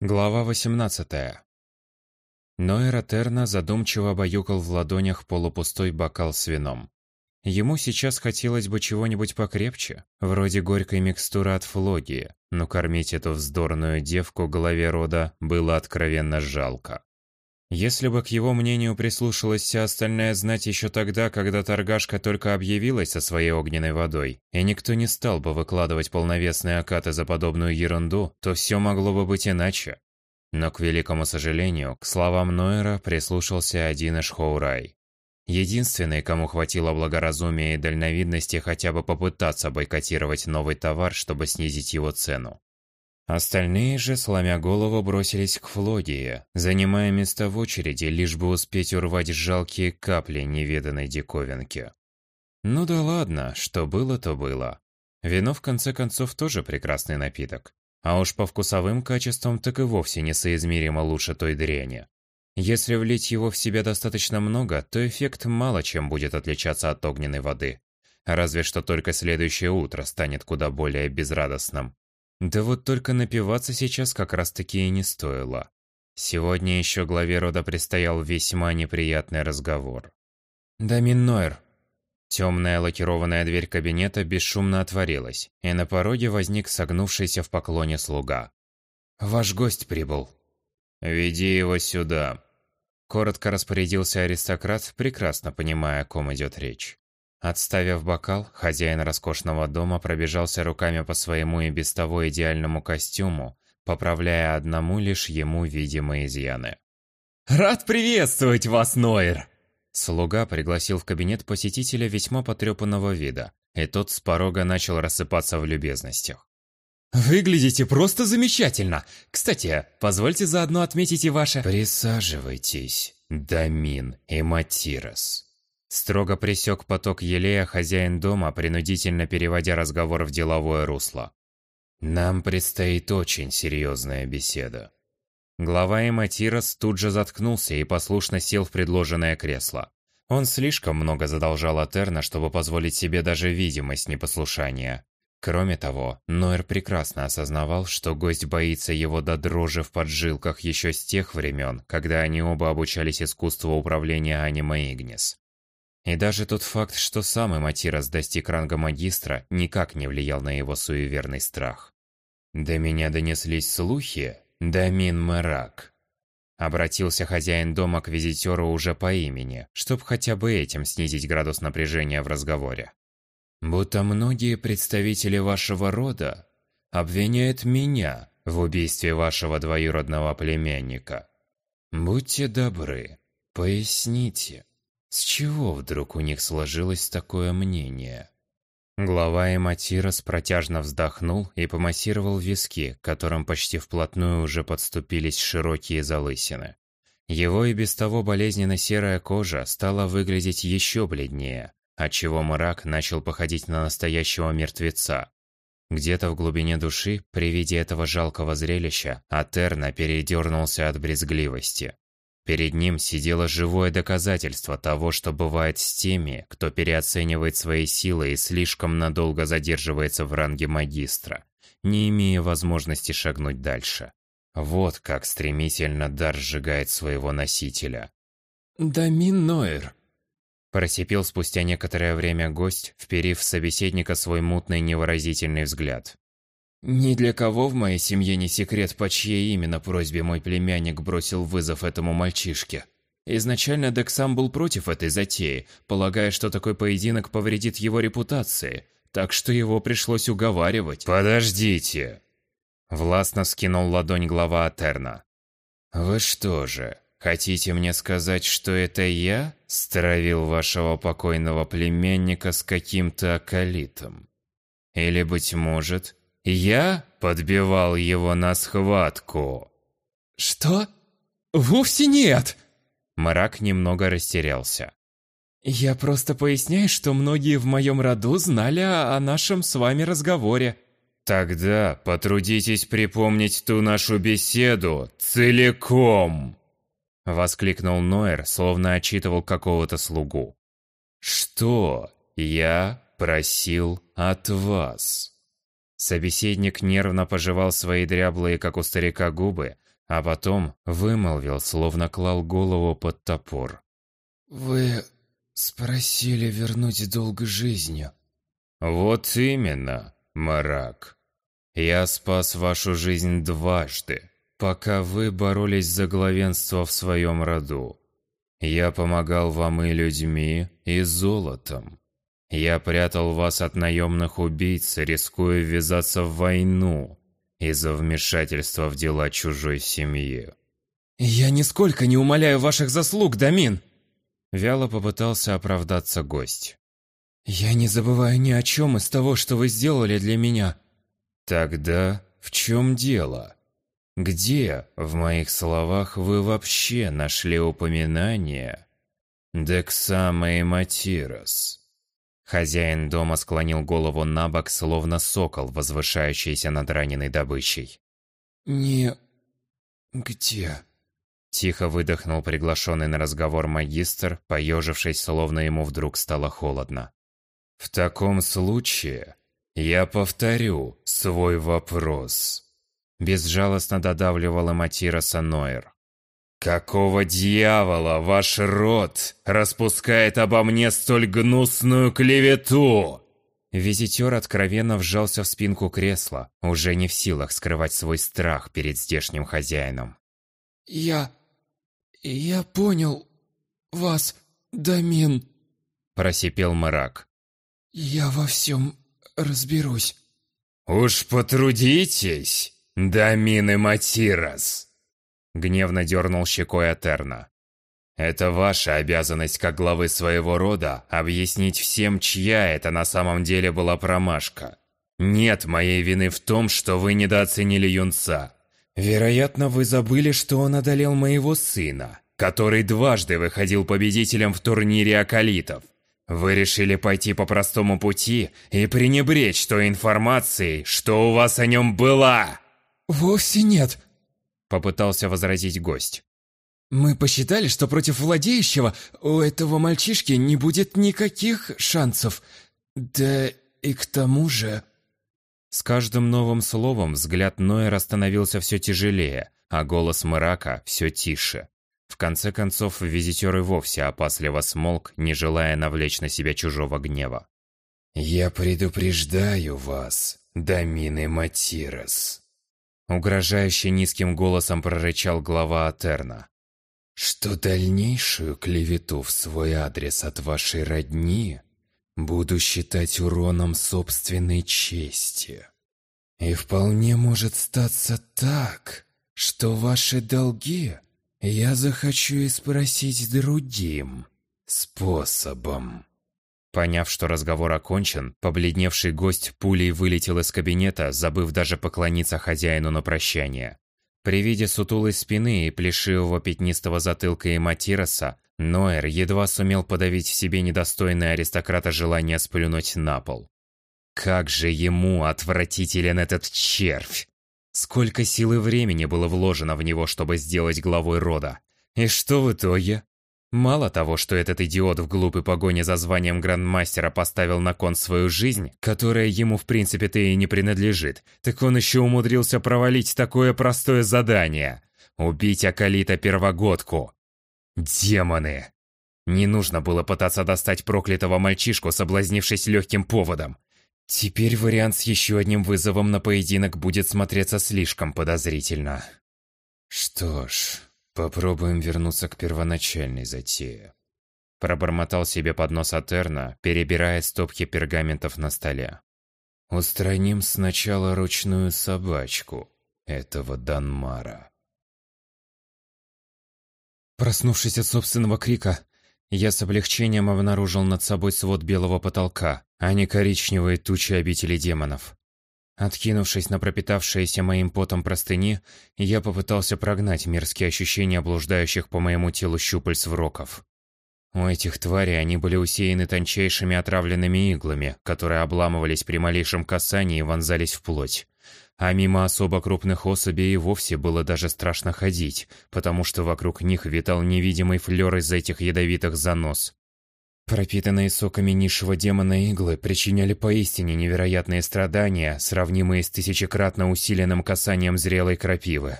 Глава 18. Ноэра Терна задумчиво баюкал в ладонях полупустой бокал с вином. Ему сейчас хотелось бы чего-нибудь покрепче, вроде горькой микстуры от флогии, но кормить эту вздорную девку главе рода было откровенно жалко. Если бы к его мнению прислушалась вся остальная знать еще тогда, когда торгашка только объявилась со своей огненной водой, и никто не стал бы выкладывать полновесные окаты за подобную ерунду, то все могло бы быть иначе. Но, к великому сожалению, к словам Нойера прислушался один Эшхоурай. Единственный, кому хватило благоразумия и дальновидности хотя бы попытаться бойкотировать новый товар, чтобы снизить его цену. Остальные же, сломя голову, бросились к Флогии, занимая места в очереди, лишь бы успеть урвать жалкие капли неведанной диковинки. Ну да ладно, что было, то было. Вино, в конце концов, тоже прекрасный напиток. А уж по вкусовым качествам так и вовсе несоизмеримо лучше той дряни. Если влить его в себя достаточно много, то эффект мало чем будет отличаться от огненной воды. Разве что только следующее утро станет куда более безрадостным. Да вот только напиваться сейчас как раз-таки и не стоило. Сегодня еще главе рода предстоял весьма неприятный разговор. «Дамин Нойер». Темная лакированная дверь кабинета бесшумно отворилась, и на пороге возник согнувшийся в поклоне слуга. «Ваш гость прибыл». «Веди его сюда», — коротко распорядился аристократ, прекрасно понимая, о ком идет речь. Отставив бокал, хозяин роскошного дома пробежался руками по своему и без того идеальному костюму, поправляя одному лишь ему видимые изъяны. «Рад приветствовать вас, Нойер!» Слуга пригласил в кабинет посетителя весьма потрепанного вида, и тот с порога начал рассыпаться в любезностях. «Выглядите просто замечательно! Кстати, позвольте заодно отметить и ваше...» «Присаживайтесь, Дамин и Матирос», Строго пресек поток елея хозяин дома, принудительно переводя разговор в деловое русло. «Нам предстоит очень серьезная беседа». Глава Эматирос тут же заткнулся и послушно сел в предложенное кресло. Он слишком много задолжал Атерна, чтобы позволить себе даже видимость непослушания. Кроме того, Нойер прекрасно осознавал, что гость боится его до дрожи в поджилках еще с тех времен, когда они оба обучались искусству управления аниме Игнис. И даже тот факт, что сам Матирос достиг ранга магистра, никак не влиял на его суеверный страх. «До меня донеслись слухи, Дамин Марак». Обратился хозяин дома к визитеру уже по имени, чтобы хотя бы этим снизить градус напряжения в разговоре. «Будто многие представители вашего рода обвиняют меня в убийстве вашего двоюродного племянника. Будьте добры, поясните, с чего вдруг у них сложилось такое мнение? Глава Эматирос протяжно вздохнул и помассировал виски, к которым почти вплотную уже подступились широкие залысины. Его и без того болезненно серая кожа стала выглядеть еще бледнее, отчего мрак начал походить на настоящего мертвеца. Где-то в глубине души, при виде этого жалкого зрелища, Атерна передернулся от брезгливости. Перед ним сидело живое доказательство того, что бывает с теми, кто переоценивает свои силы и слишком надолго задерживается в ранге магистра, не имея возможности шагнуть дальше. Вот как стремительно дар сжигает своего носителя. «Дамин Нойер», – просипел спустя некоторое время гость, вперив в собеседника свой мутный невыразительный взгляд. Ни для кого в моей семье не секрет, по чьей именно просьбе мой племянник бросил вызов этому мальчишке. Изначально Дек сам был против этой затеи, полагая, что такой поединок повредит его репутации, так что его пришлось уговаривать. «Подождите!» Властно скинул ладонь глава Атерна. «Вы что же, хотите мне сказать, что это я стравил вашего покойного племянника с каким-то акалитом? Или, быть может, я подбивал его на схватку. Что? Вовсе нет. Мрак немного растерялся. Я просто поясняю, что многие в моем роду знали о нашем с вами разговоре. Тогда потрудитесь припомнить ту нашу беседу целиком. Воскликнул Ноэр, словно отчитывал какого-то слугу. Что я просил от вас? Собеседник нервно пожевал свои дряблые, как у старика, губы, а потом вымолвил, словно клал голову под топор. «Вы спросили вернуть долг жизни». «Вот именно, Марак. Я спас вашу жизнь дважды, пока вы боролись за главенство в своем роду. Я помогал вам и людьми, и золотом. Я прятал вас от наемных убийц, рискуя ввязаться в войну из-за вмешательства в дела чужой семьи. «Я нисколько не умоляю ваших заслуг, Дамин!» Вяло попытался оправдаться гость. «Я не забываю ни о чем из того, что вы сделали для меня». «Тогда в чем дело? Где в моих словах вы вообще нашли упоминание Дексама и Матирос?» Хозяин дома склонил голову на бок, словно сокол, возвышающийся над раненой добычей. «Не... где?» Тихо выдохнул приглашенный на разговор магистр, поежившись, словно ему вдруг стало холодно. «В таком случае я повторю свой вопрос», – безжалостно додавливала Матироса Нойер. «Какого дьявола ваш род распускает обо мне столь гнусную клевету?» Визитер откровенно вжался в спинку кресла, уже не в силах скрывать свой страх перед здешним хозяином. «Я... я понял вас, Дамин», – просипел мрак. «Я во всем разберусь». «Уж потрудитесь, Дамин и Матирос!» Гневно дернул щекой Атерна. «Это ваша обязанность как главы своего рода объяснить всем, чья это на самом деле была промашка. Нет моей вины в том, что вы недооценили юнца. Вероятно, вы забыли, что он одолел моего сына, который дважды выходил победителем в турнире Акалитов. Вы решили пойти по простому пути и пренебречь той информацией, что у вас о нем была?» «Вовсе нет», Попытался возразить гость. «Мы посчитали, что против владеющего у этого мальчишки не будет никаких шансов. Да и к тому же...» С каждым новым словом взгляд Ноера становился все тяжелее, а голос Мрака все тише. В конце концов, визитер и вовсе опасливо смолк, не желая навлечь на себя чужого гнева. «Я предупреждаю вас, Дамины Матирос», Угрожающе низким голосом прорычал глава Атерна. «Что дальнейшую клевету в свой адрес от вашей родни буду считать уроном собственной чести. И вполне может статься так, что ваши долги я захочу и спросить другим способом». Поняв, что разговор окончен, побледневший гость пулей вылетел из кабинета, забыв даже поклониться хозяину на прощание. При виде сутулой спины и плешивого пятнистого затылка и Матироса, Ноэр едва сумел подавить в себе недостойное аристократа желание сплюнуть на пол. Как же ему отвратителен этот червь! Сколько сил и времени было вложено в него, чтобы сделать главой рода. И что в итоге? Мало того, что этот идиот в глупой погоне за званием грандмастера поставил на кон свою жизнь, которая ему в принципе-то и не принадлежит, так он еще умудрился провалить такое простое задание – убить Акалита Первогодку. Демоны! Не нужно было пытаться достать проклятого мальчишку, соблазнившись легким поводом. Теперь вариант с еще одним вызовом на поединок будет смотреться слишком подозрительно. Что ж, Попробуем вернуться к первоначальной затее. Пробормотал себе под нос Атерна, перебирая стопки пергаментов на столе. Устраним сначала ручную собачку этого Данмара. Проснувшись от собственного крика, я с облегчением обнаружил над собой свод белого потолка, а не коричневые тучи обители демонов. Откинувшись на пропитавшиеся моим потом простыни, я попытался прогнать мерзкие ощущения блуждающих по моему телу щупальц вроков. У этих тварей они были усеяны тончайшими отравленными иглами, которые обламывались при малейшем касании и вонзались в плоть. А мимо особо крупных особей и вовсе было даже страшно ходить, потому что вокруг них витал невидимый флёр из этих ядовитых занос. Пропитанные соками низшего демона иглы причиняли поистине невероятные страдания, сравнимые с тысячекратно усиленным касанием зрелой крапивы.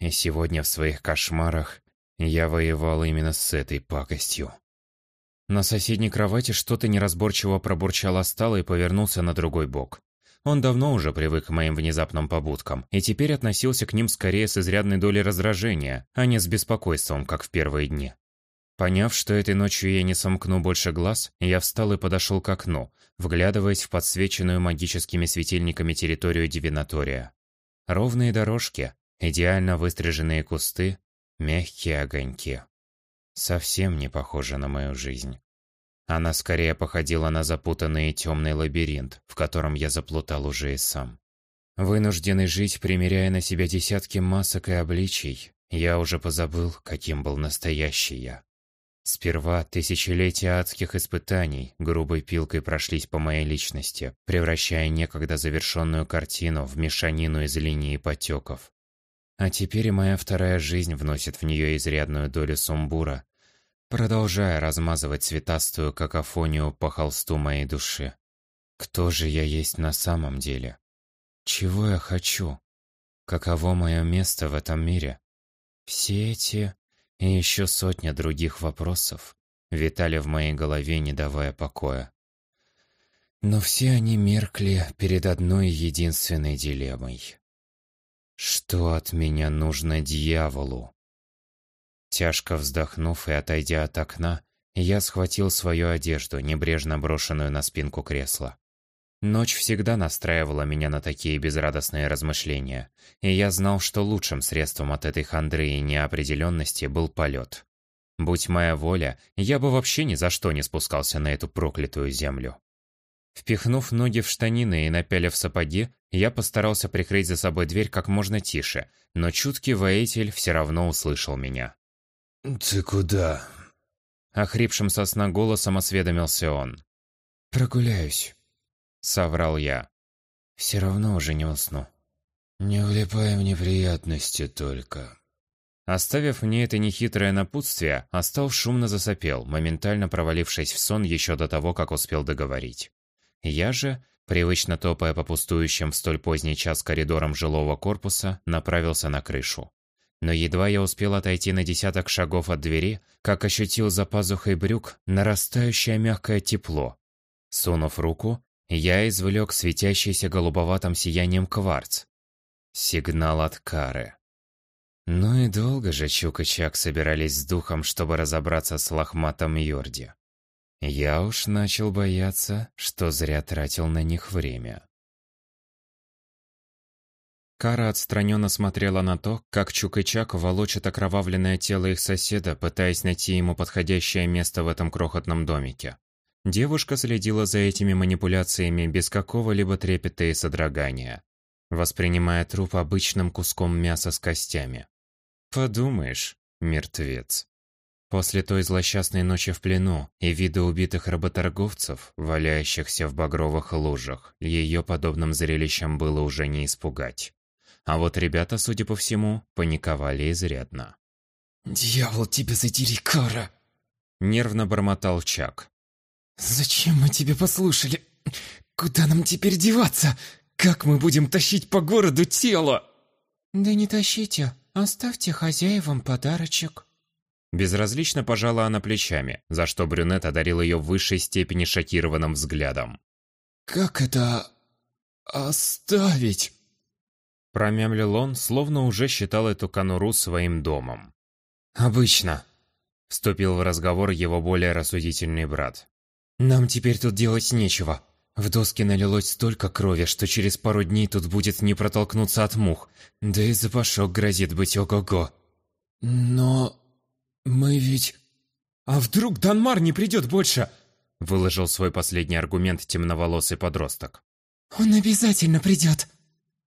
И сегодня в своих кошмарах я воевал именно с этой пакостью. На соседней кровати что-то неразборчиво пробурчал Астала и повернулся на другой бок. Он давно уже привык к моим внезапным побудкам, и теперь относился к ним скорее с изрядной долей раздражения, а не с беспокойством, как в первые дни. Поняв, что этой ночью я не сомкну больше глаз, я встал и подошел к окну, вглядываясь в подсвеченную магическими светильниками территорию Дивинатория. Ровные дорожки, идеально выстриженные кусты, мягкие огоньки. Совсем не похоже на мою жизнь. Она скорее походила на запутанный и темный лабиринт, в котором я заплутал уже и сам. Вынужденный жить, примеряя на себя десятки масок и обличий, я уже позабыл, каким был настоящий я. Сперва тысячелетия адских испытаний грубой пилкой прошлись по моей личности, превращая некогда завершенную картину в мешанину из линий и потеков. А теперь и моя вторая жизнь вносит в нее изрядную долю сумбура, продолжая размазывать цветастую какофонию по холсту моей души. Кто же я есть на самом деле? Чего я хочу? Каково мое место в этом мире? Все эти и еще сотня других вопросов витали в моей голове, не давая покоя. Но все они меркли перед одной единственной дилеммой. Что от меня нужно дьяволу? Тяжко вздохнув и отойдя от окна, я схватил свою одежду, небрежно брошенную на спинку кресла. Ночь всегда настраивала меня на такие безрадостные размышления, и я знал, что лучшим средством от этой хандры и неопределенности был полет. Будь моя воля, я бы вообще ни за что не спускался на эту проклятую землю. Впихнув ноги в штанины и напялив сапоги, я постарался прикрыть за собой дверь как можно тише, но чуткий воитель все равно услышал меня. «Ты куда?» Охрипшим сосна голосом осведомился он. «Прогуляюсь», — соврал я. «Все равно уже не усну». «Не влипай в неприятности только». Оставив мне это нехитрое напутствие, Остал шумно засопел, моментально провалившись в сон еще до того, как успел договорить. Я же, привычно топая по пустующим в столь поздний час коридорам жилого корпуса, направился на крышу но едва я успел отойти на десяток шагов от двери, как ощутил за пазухой брюк нарастающее мягкое тепло. Сунув руку, я извлек светящийся голубоватым сиянием кварц. Сигнал от кары. Ну и долго же Чук и Чак собирались с духом, чтобы разобраться с лохматом Йорди. Я уж начал бояться, что зря тратил на них время. Кара отстраненно смотрела на то, как Чук и Чак волочат окровавленное тело их соседа, пытаясь найти ему подходящее место в этом крохотном домике. Девушка следила за этими манипуляциями без какого-либо трепета и содрогания, воспринимая труп обычным куском мяса с костями. Подумаешь, мертвец. После той злосчастной ночи в плену и вида убитых работорговцев, валяющихся в багровых лужах, ее подобным зрелищем было уже не испугать. А вот ребята, судя по всему, паниковали изрядно. «Дьявол, тебя задери, Кара!» Нервно бормотал Чак. «Зачем мы тебя послушали? Куда нам теперь деваться? Как мы будем тащить по городу тело?» «Да не тащите, оставьте хозяевам подарочек». Безразлично пожала она плечами, за что брюнет одарил ее в высшей степени шокированным взглядом. «Как это... оставить?» Промямлил он, словно уже считал эту конуру своим домом. «Обычно», — вступил в разговор его более рассудительный брат. «Нам теперь тут делать нечего. В доски налилось столько крови, что через пару дней тут будет не протолкнуться от мух. Да и запашок грозит быть ого-го». «Но... мы ведь...» «А вдруг Данмар не придет больше?» Выложил свой последний аргумент темноволосый подросток. «Он обязательно придет!»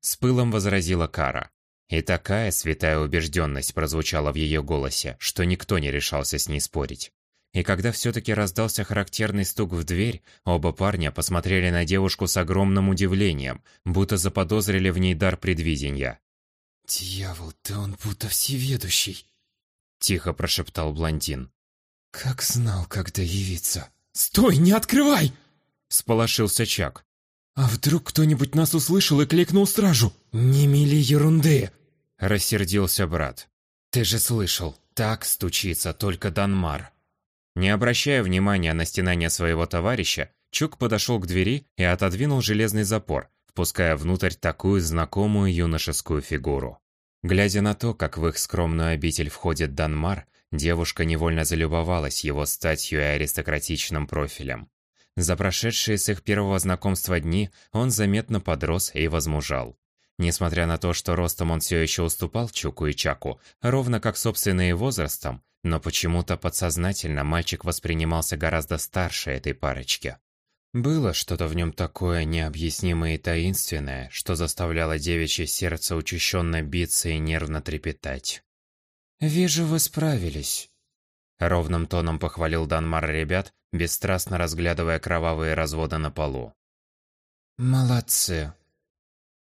С пылом возразила Кара. И такая святая убежденность прозвучала в ее голосе, что никто не решался с ней спорить. И когда все-таки раздался характерный стук в дверь, оба парня посмотрели на девушку с огромным удивлением, будто заподозрили в ней дар предвидения. «Дьявол, да он будто всеведущий!» Тихо прошептал блондин. «Как знал, когда явиться!» «Стой, не открывай!» – сполошился Чак. «А вдруг кто-нибудь нас услышал и кликнул стражу?» «Не мели ерунды!» – рассердился брат. «Ты же слышал, так стучится только Данмар». Не обращая внимания на стенание своего товарища, Чук подошел к двери и отодвинул железный запор, впуская внутрь такую знакомую юношескую фигуру. Глядя на то, как в их скромную обитель входит Данмар, девушка невольно залюбовалась его статью и аристократичным профилем. За прошедшие с их первого знакомства дни он заметно подрос и возмужал. Несмотря на то, что ростом он все еще уступал Чуку и Чаку, ровно как собственные возрастом, но почему-то подсознательно мальчик воспринимался гораздо старше этой парочки. Было что-то в нем такое необъяснимое и таинственное, что заставляло девичье сердце учащенно биться и нервно трепетать. «Вижу, вы справились», — ровным тоном похвалил Данмар ребят, бесстрастно разглядывая кровавые разводы на полу. «Молодцы».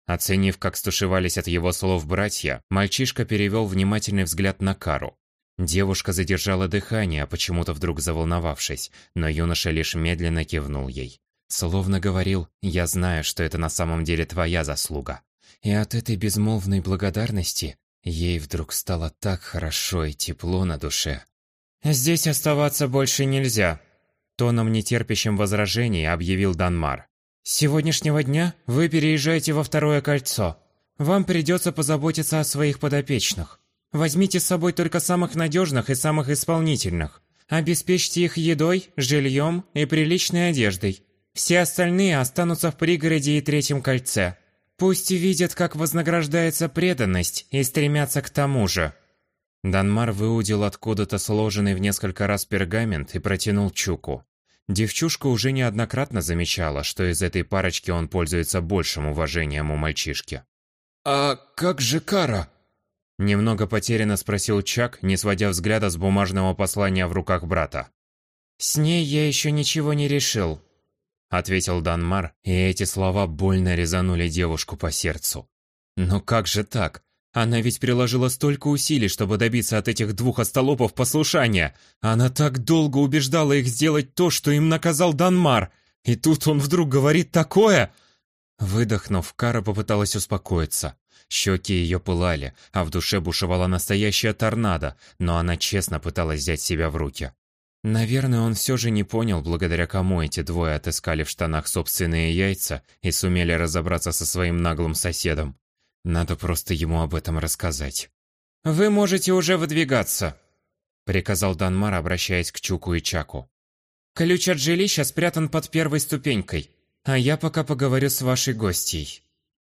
Оценив, как стушевались от его слов братья, мальчишка перевел внимательный взгляд на Кару. Девушка задержала дыхание, почему-то вдруг заволновавшись, но юноша лишь медленно кивнул ей. Словно говорил «Я знаю, что это на самом деле твоя заслуга». И от этой безмолвной благодарности ей вдруг стало так хорошо и тепло на душе. «Здесь оставаться больше нельзя», – тоном нетерпящим возражений объявил Данмар. «С сегодняшнего дня вы переезжаете во второе кольцо. Вам придется позаботиться о своих подопечных. Возьмите с собой только самых надежных и самых исполнительных. Обеспечьте их едой, жильем и приличной одеждой. Все остальные останутся в пригороде и третьем кольце. Пусть видят, как вознаграждается преданность, и стремятся к тому же». Данмар выудил откуда-то сложенный в несколько раз пергамент и протянул Чуку. Девчушка уже неоднократно замечала, что из этой парочки он пользуется большим уважением у мальчишки. «А как же Кара?» Немного потерянно спросил Чак, не сводя взгляда с бумажного послания в руках брата. «С ней я еще ничего не решил», ответил Данмар, и эти слова больно резанули девушку по сердцу. Но как же так? Она ведь приложила столько усилий, чтобы добиться от этих двух остолопов послушания. Она так долго убеждала их сделать то, что им наказал Данмар. И тут он вдруг говорит такое. Выдохнув, Кара попыталась успокоиться. Щеки ее пылали, а в душе бушевала настоящая торнадо, но она честно пыталась взять себя в руки. Наверное, он все же не понял, благодаря кому эти двое отыскали в штанах собственные яйца и сумели разобраться со своим наглым соседом. Надо просто ему об этом рассказать. «Вы можете уже выдвигаться», — приказал Данмар, обращаясь к Чуку и Чаку. «Ключ от жилища спрятан под первой ступенькой, а я пока поговорю с вашей гостьей».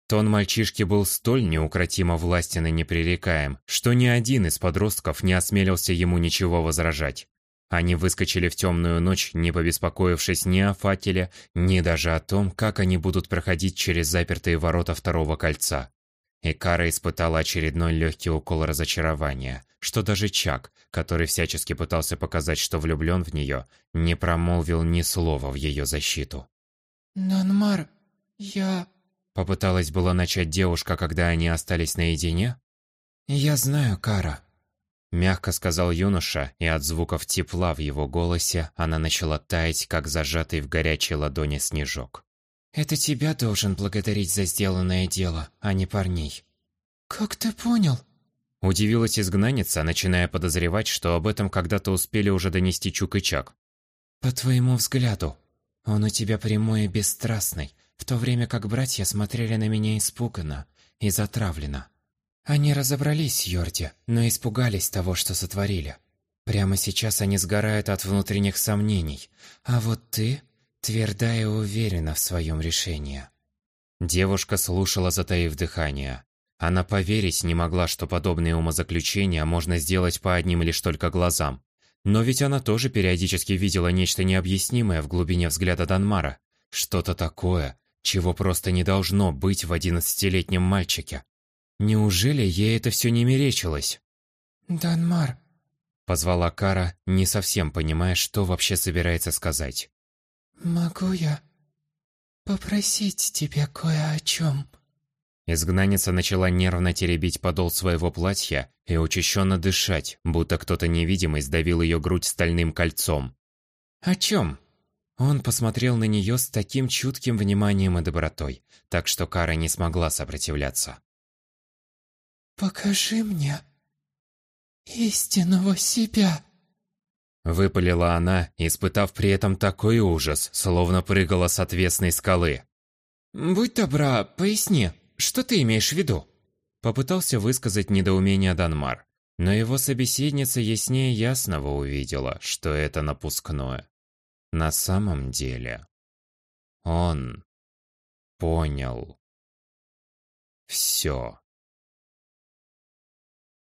Тон мальчишки был столь неукротимо властен и непререкаем, что ни один из подростков не осмелился ему ничего возражать. Они выскочили в темную ночь, не побеспокоившись ни о факеле, ни даже о том, как они будут проходить через запертые ворота второго кольца. И Кара испытала очередной легкий укол разочарования, что даже Чак, который всячески пытался показать, что влюблен в нее, не промолвил ни слова в ее защиту. «Нанмар, я...» Попыталась была начать девушка, когда они остались наедине. «Я знаю, Кара», Мягко сказал юноша, и от звуков тепла в его голосе она начала таять, как зажатый в горячей ладони снежок. «Это тебя должен благодарить за сделанное дело, а не парней». «Как ты понял?» Удивилась изгнанница, начиная подозревать, что об этом когда-то успели уже донести Чук и Чак. «По твоему взгляду. Он у тебя прямой и бесстрастный, в то время как братья смотрели на меня испуганно и затравленно. Они разобрались, Йорди, но испугались того, что сотворили. Прямо сейчас они сгорают от внутренних сомнений, а вот ты тверда и уверена в своем решении. Девушка слушала, затаив дыхание. Она поверить не могла, что подобные умозаключения можно сделать по одним лишь только глазам. Но ведь она тоже периодически видела нечто необъяснимое в глубине взгляда Данмара. Что-то такое, чего просто не должно быть в одиннадцатилетнем мальчике. Неужели ей это все не мерещилось? «Данмар», — позвала Кара, не совсем понимая, что вообще собирается сказать. «Могу я попросить тебя кое о чем?» Изгнанница начала нервно теребить подол своего платья и учащенно дышать, будто кто-то невидимый сдавил ее грудь стальным кольцом. «О чем?» Он посмотрел на нее с таким чутким вниманием и добротой, так что Кара не смогла сопротивляться. «Покажи мне истинного себя!» Выпалила она, испытав при этом такой ужас, словно прыгала с отвесной скалы. «Будь добра, поясни, что ты имеешь в виду?» Попытался высказать недоумение Данмар, но его собеседница яснее ясного увидела, что это напускное. На самом деле, он понял все.